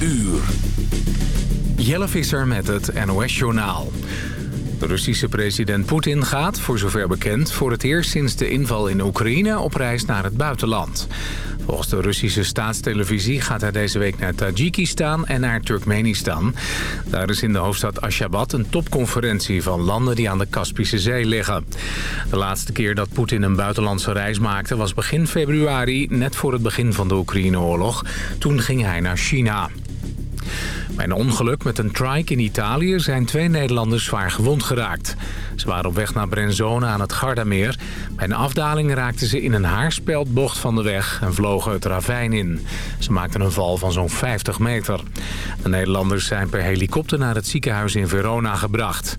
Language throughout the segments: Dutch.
uur. Jelle Visser met het NOS-journaal. De Russische president Poetin gaat, voor zover bekend... voor het eerst sinds de inval in Oekraïne op reis naar het buitenland. Volgens de Russische staatstelevisie gaat hij deze week naar Tajikistan en naar Turkmenistan. Daar is in de hoofdstad Ashgabat een topconferentie van landen die aan de Kaspische Zee liggen. De laatste keer dat Poetin een buitenlandse reis maakte was begin februari... net voor het begin van de Oekraïne-oorlog. Toen ging hij naar China. Bij een ongeluk met een trike in Italië zijn twee Nederlanders zwaar gewond geraakt. Ze waren op weg naar Brenzone aan het Gardameer. Bij een afdaling raakten ze in een haarspeldbocht van de weg en vlogen het ravijn in. Ze maakten een val van zo'n 50 meter. De Nederlanders zijn per helikopter naar het ziekenhuis in Verona gebracht.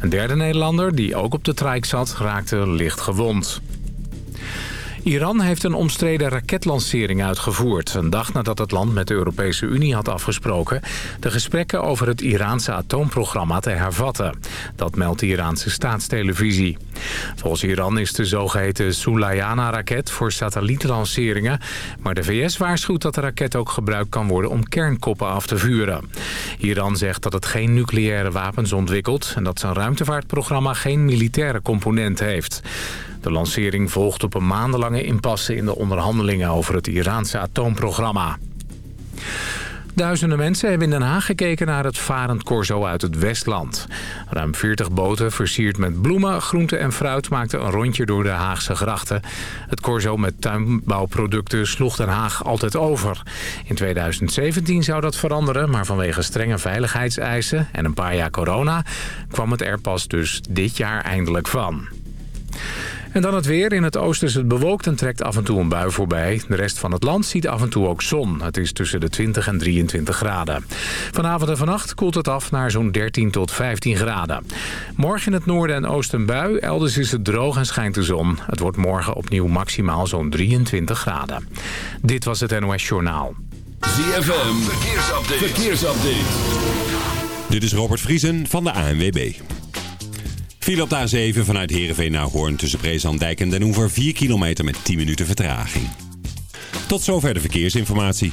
Een derde Nederlander, die ook op de trike zat, raakte licht gewond. Iran heeft een omstreden raketlancering uitgevoerd. Een dag nadat het land met de Europese Unie had afgesproken... de gesprekken over het Iraanse atoomprogramma te hervatten. Dat meldt de Iraanse staatstelevisie. Volgens Iran is de zogeheten Sulayana-raket voor satellietlanceringen... maar de VS waarschuwt dat de raket ook gebruikt kan worden om kernkoppen af te vuren. Iran zegt dat het geen nucleaire wapens ontwikkelt... en dat zijn ruimtevaartprogramma geen militaire component heeft. De lancering volgt op een maandenlange impasse in de onderhandelingen over het Iraanse atoomprogramma. Duizenden mensen hebben in Den Haag gekeken naar het varend corso uit het Westland. Ruim 40 boten versierd met bloemen, groenten en fruit maakten een rondje door de Haagse grachten. Het corso met tuinbouwproducten sloeg Den Haag altijd over. In 2017 zou dat veranderen, maar vanwege strenge veiligheidseisen en een paar jaar corona kwam het er pas dus dit jaar eindelijk van. En dan het weer. In het oosten is het bewolkt en trekt af en toe een bui voorbij. De rest van het land ziet af en toe ook zon. Het is tussen de 20 en 23 graden. Vanavond en vannacht koelt het af naar zo'n 13 tot 15 graden. Morgen in het noorden en oosten bui. Elders is het droog en schijnt de zon. Het wordt morgen opnieuw maximaal zo'n 23 graden. Dit was het NOS Journaal. ZFM. Verkeersupdate. Verkeersupdate. Dit is Robert Vriesen van de ANWB. Viel op de A7 vanuit Heerenveen naar Hoorn tussen Breeslanddijk en Den Hoever 4 kilometer met 10 minuten vertraging. Tot zover de verkeersinformatie.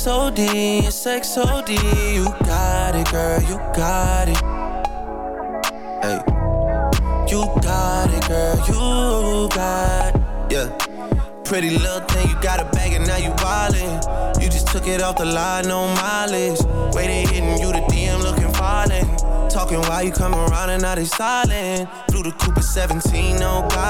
Flex OD, sex OD. You got it, girl, you got it. Hey. You got it, girl, you got it. Yeah. Pretty little thing, you got a bag and now you wildin'. You just took it off the line, no mileage. They hitting you, the DM looking violent. Talking while you come around and now they silent. Flew the Cooper 17, no guidance.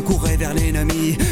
Courait vers l'ennemi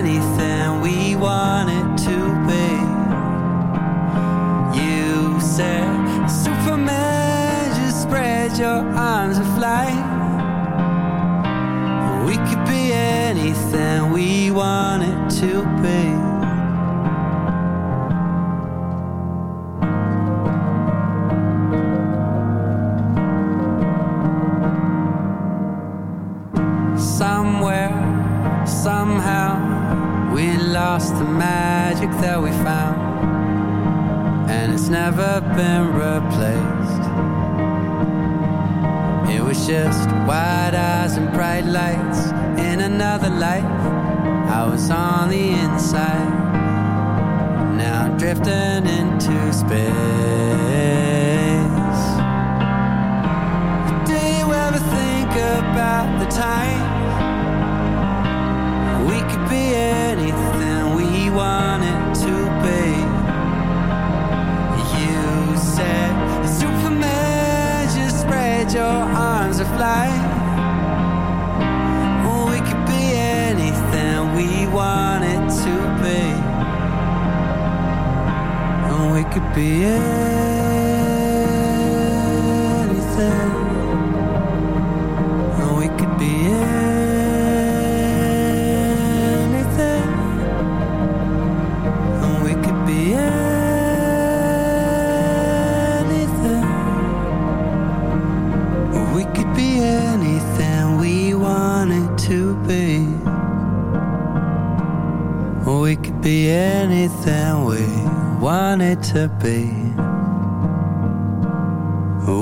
anything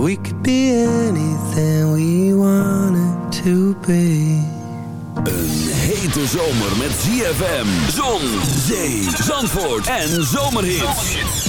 We could be anything we wanted to be. Een hete zomer met ZFM, zon, zee, zandvoort en zomerhits.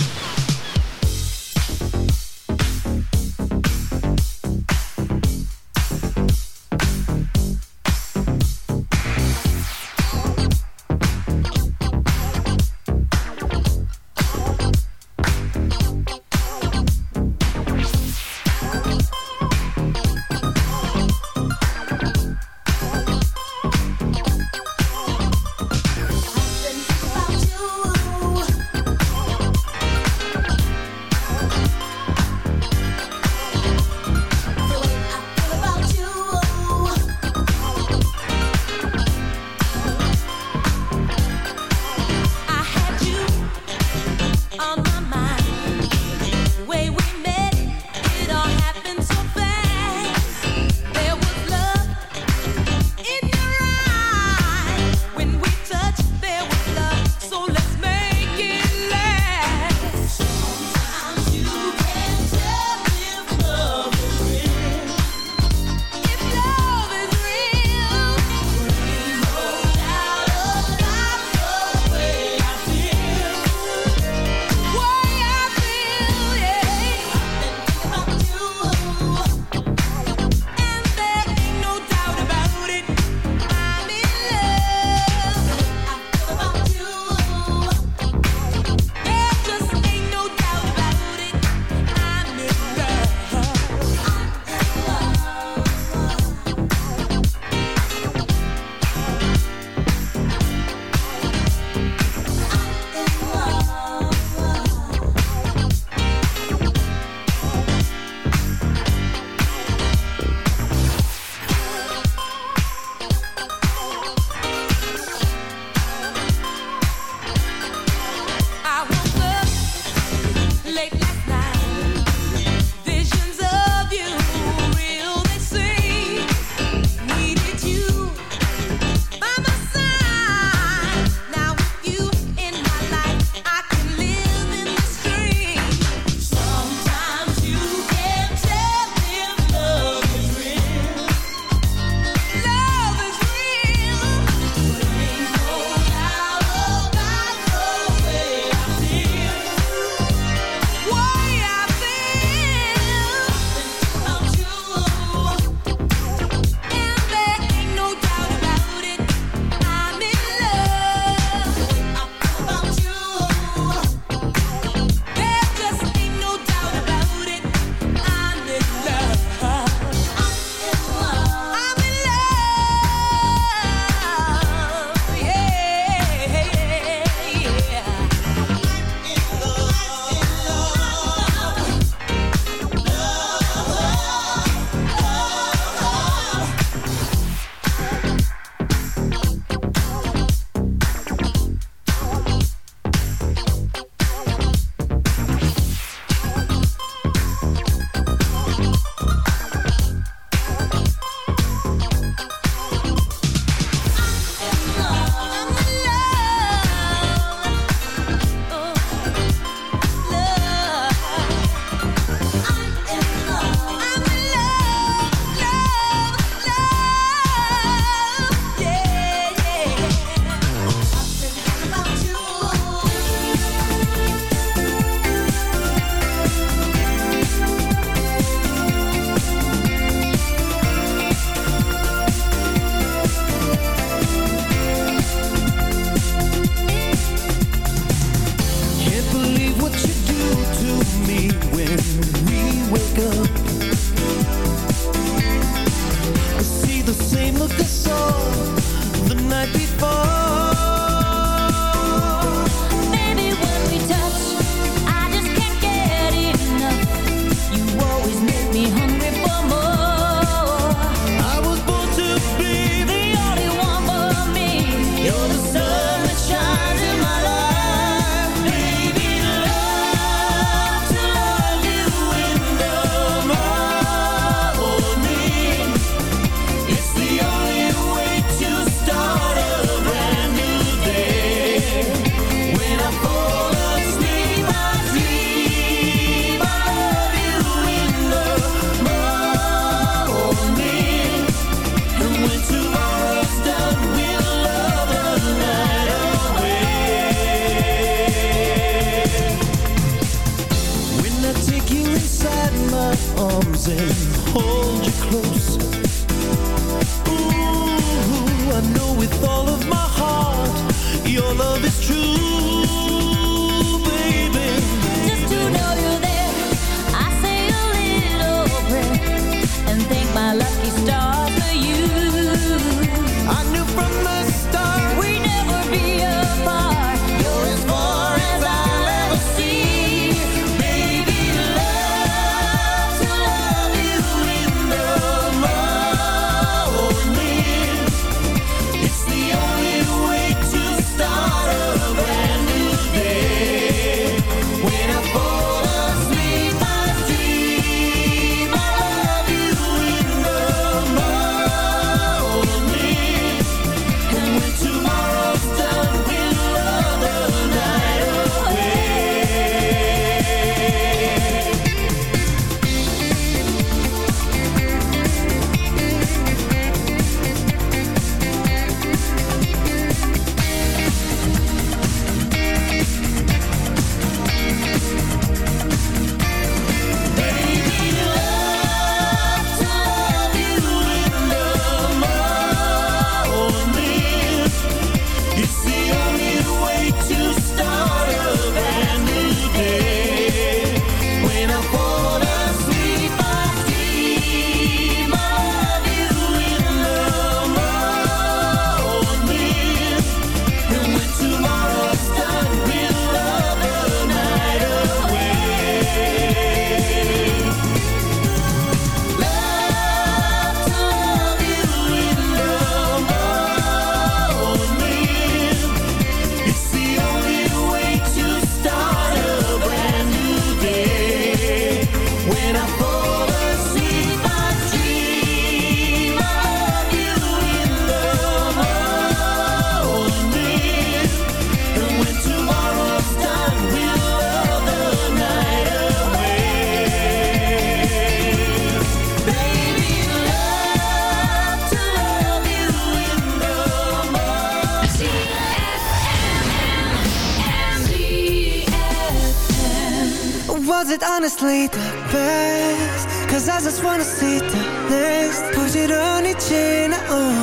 was it honestly the best? Cause I just wanna see the next 부지런히 지나온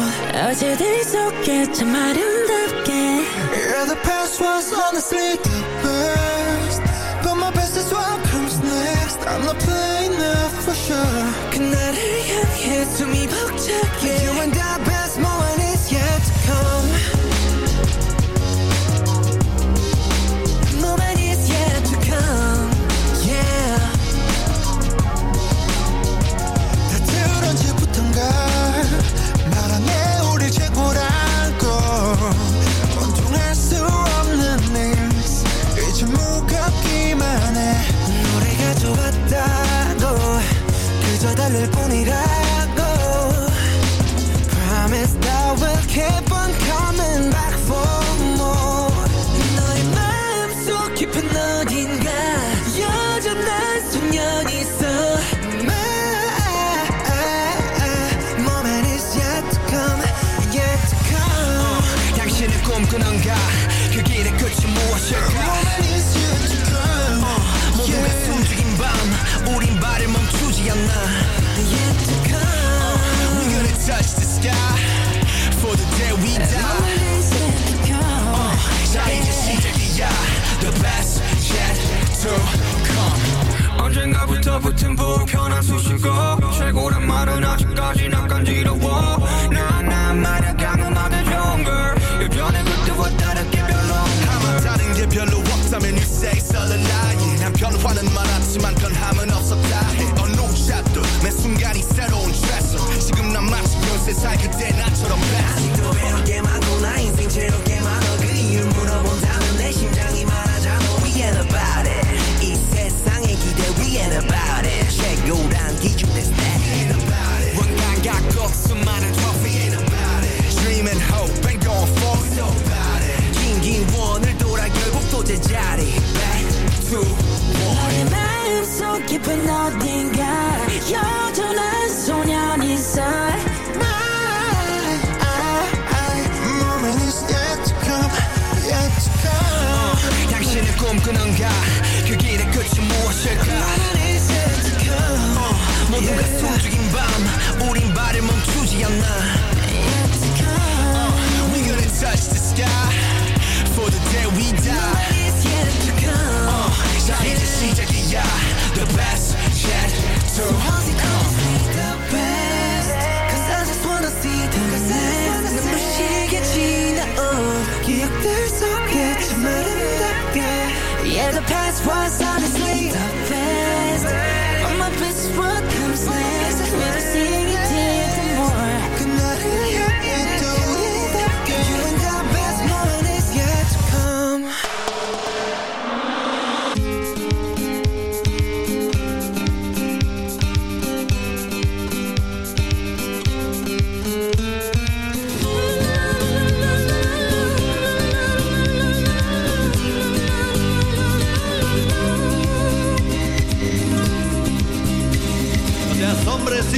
어제들이 속에 참 아름답게. Yeah, the past was honestly the best But my best is what comes next. I'm not playing enough for sure. 그날을 향해 숨이 벅차게. You and I check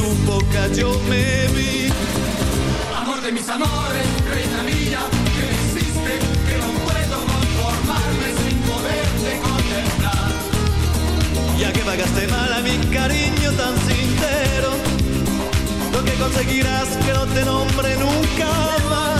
tu boca yo me vi. Amor de mis amores, reina mía, que me hiciste, que no puedo conformarme sin poderte contemplar. Ya que pagaste mal a mi cariño tan sincero, lo que conseguirás que no te nombre nunca más.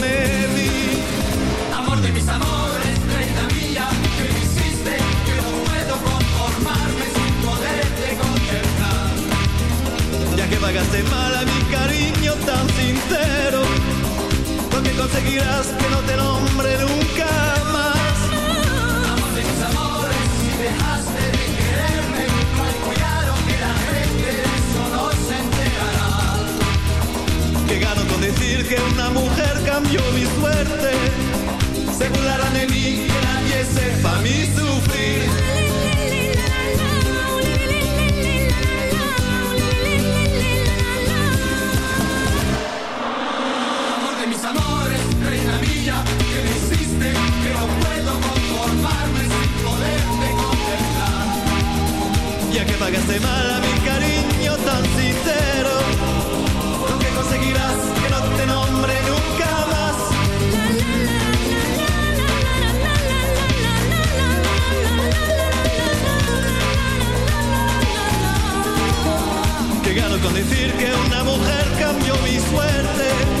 cariño tan sincero, lo que conseguirás que no te nombre nunca más. Amor de mis amores, si dejaste de quererme, cuidado que la gente de eso no se enterará. Que gano con decir que una mujer cambió mi suerte. Se burlarán de mí, que nadie sepa mi sufrir. pagaste mal a mi cariño tan sincero. Tú que conseguirás que no te nombre nunca más. Que gano con decir que una mujer cambió mi suerte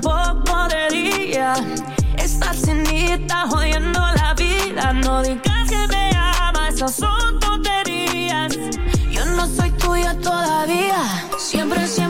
tampoco de día. Estás jodiendo la vida. No digas que me amas, esas son tonterías. Yo no soy tuya todavía. Siempre, siempre